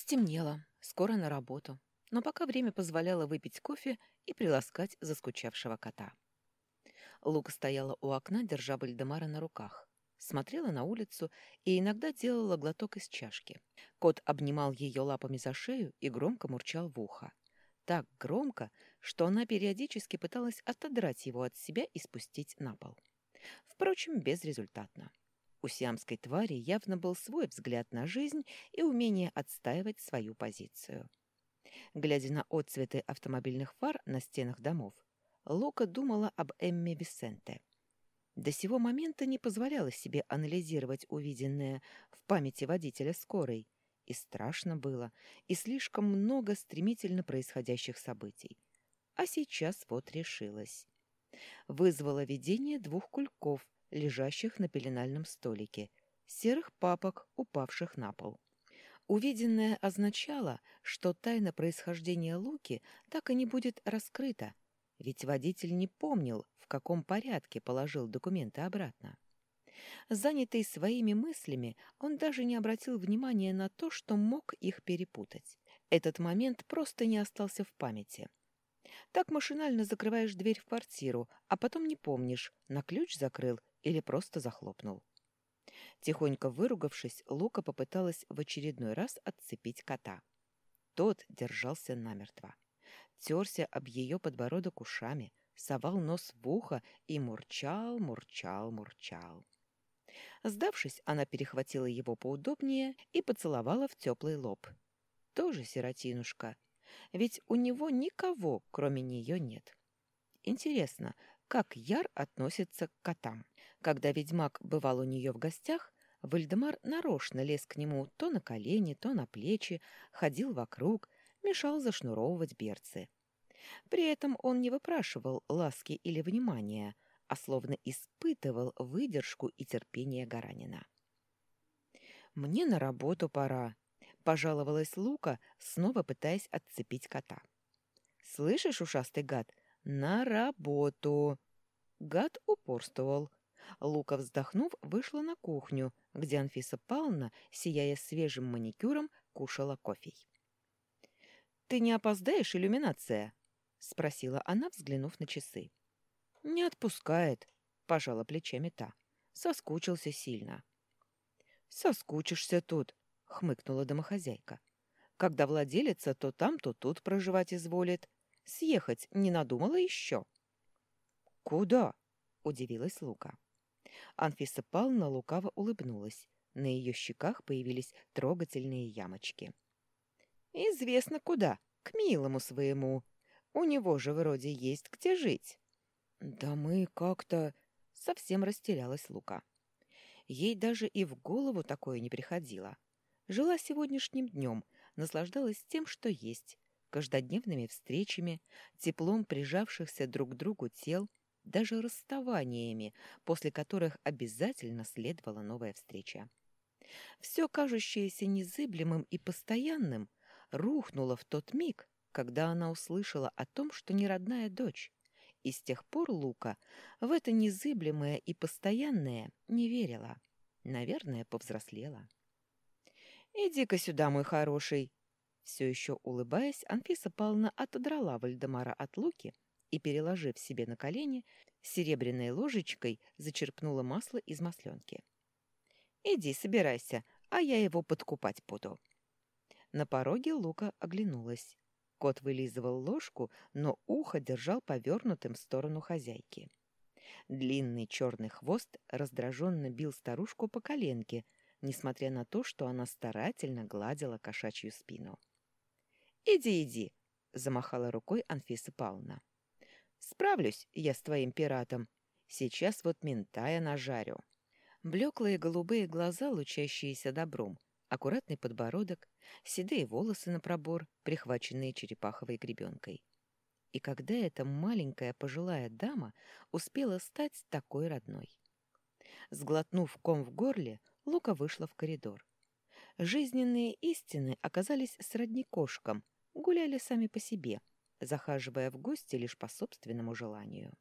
Стемнело, скоро на работу, но пока время позволяло выпить кофе и приласкать заскучавшего кота. Лука стояла у окна, держа Бальдемара на руках, смотрела на улицу и иногда делала глоток из чашки. Кот обнимал ее лапами за шею и громко мурчал в ухо. Так громко, что она периодически пыталась отодрать его от себя и спустить на пол. Впрочем, безрезультатно. У сиамской твари явно был свой взгляд на жизнь и умение отстаивать свою позицию. Глядя на отцветы автомобильных фар на стенах домов, Лока думала об Эмме Висенте. До сего момента не позволяла себе анализировать увиденное в памяти водителя скорой, и страшно было, и слишком много стремительно происходящих событий. А сейчас вот решилась. Вызвала видение двух кульков, лежащих на пеленальном столике, серых папок, упавших на пол. Увиденное означало, что тайна происхождения Луки так и не будет раскрыта, ведь водитель не помнил, в каком порядке положил документы обратно. Занятый своими мыслями, он даже не обратил внимания на то, что мог их перепутать. Этот момент просто не остался в памяти. Так машинально закрываешь дверь в квартиру, а потом не помнишь, на ключ закрыл или просто захлопнул. Тихонько выругавшись, Лука попыталась в очередной раз отцепить кота. Тот держался намертво. Терся об ее подбородок ушами, совал нос в ухо и мурчал, мурчал, мурчал. Сдавшись, она перехватила его поудобнее и поцеловала в теплый лоб. Тоже сиротинушка, ведь у него никого, кроме нее, нет. Интересно, как Яр относится к котам. Когда ведьмак бывал у нее в гостях, Вальдемар нарочно лез к нему то на колени, то на плечи, ходил вокруг, мешал зашнуровывать берцы. При этом он не выпрашивал ласки или внимания, а словно испытывал выдержку и терпение Гаранина. «Мне на работу пора», — пожаловалась Лука, снова пытаясь отцепить кота. «Слышишь, ушастый гад, на работу!» Гад упорствовал. Лука, вздохнув, вышла на кухню, где Анфиса Павловна, сияя свежим маникюром, кушала кофе. «Ты не опоздаешь, иллюминация?» — спросила она, взглянув на часы. «Не отпускает», — пожала плечами та. Соскучился сильно. «Соскучишься тут», — хмыкнула домохозяйка. «Когда владелица то там, то тут проживать изволит. Съехать не надумала еще?» «Куда?» — удивилась Лука. Анфиса Павловна лукаво улыбнулась. На ее щеках появились трогательные ямочки. «Известно куда. К милому своему. У него же вроде есть где жить». «Да мы как-то...» — совсем растерялась Лука. Ей даже и в голову такое не приходило. Жила сегодняшним днем, наслаждалась тем, что есть, каждодневными встречами, теплом прижавшихся друг к другу тел, даже расставаниями, после которых обязательно следовала новая встреча. Все кажущееся незыблемым и постоянным рухнуло в тот миг, когда она услышала о том, что не родная дочь, и с тех пор Лука в это незыблемое и постоянное не верила. Наверное, повзрослела. «Иди-ка сюда, мой хороший!» Все еще улыбаясь, Анфиса Павловна отодрала Вальдемара от Луки и, переложив себе на колени, серебряной ложечкой зачерпнула масло из масленки. «Иди, собирайся, а я его подкупать буду». На пороге Лука оглянулась. Кот вылизывал ложку, но ухо держал повернутым в сторону хозяйки. Длинный черный хвост раздраженно бил старушку по коленке, несмотря на то, что она старательно гладила кошачью спину. «Иди, иди!» — замахала рукой Анфиса Павловна. «Справлюсь я с твоим пиратом. Сейчас вот ментая нажарю». Блеклые голубые глаза, лучащиеся добром, аккуратный подбородок, седые волосы на пробор, прихваченные черепаховой гребенкой. И когда эта маленькая пожилая дама успела стать такой родной? Сглотнув ком в горле, Лука вышла в коридор. Жизненные истины оказались сродни кошкам, гуляли сами по себе, захаживая в гости лишь по собственному желанию.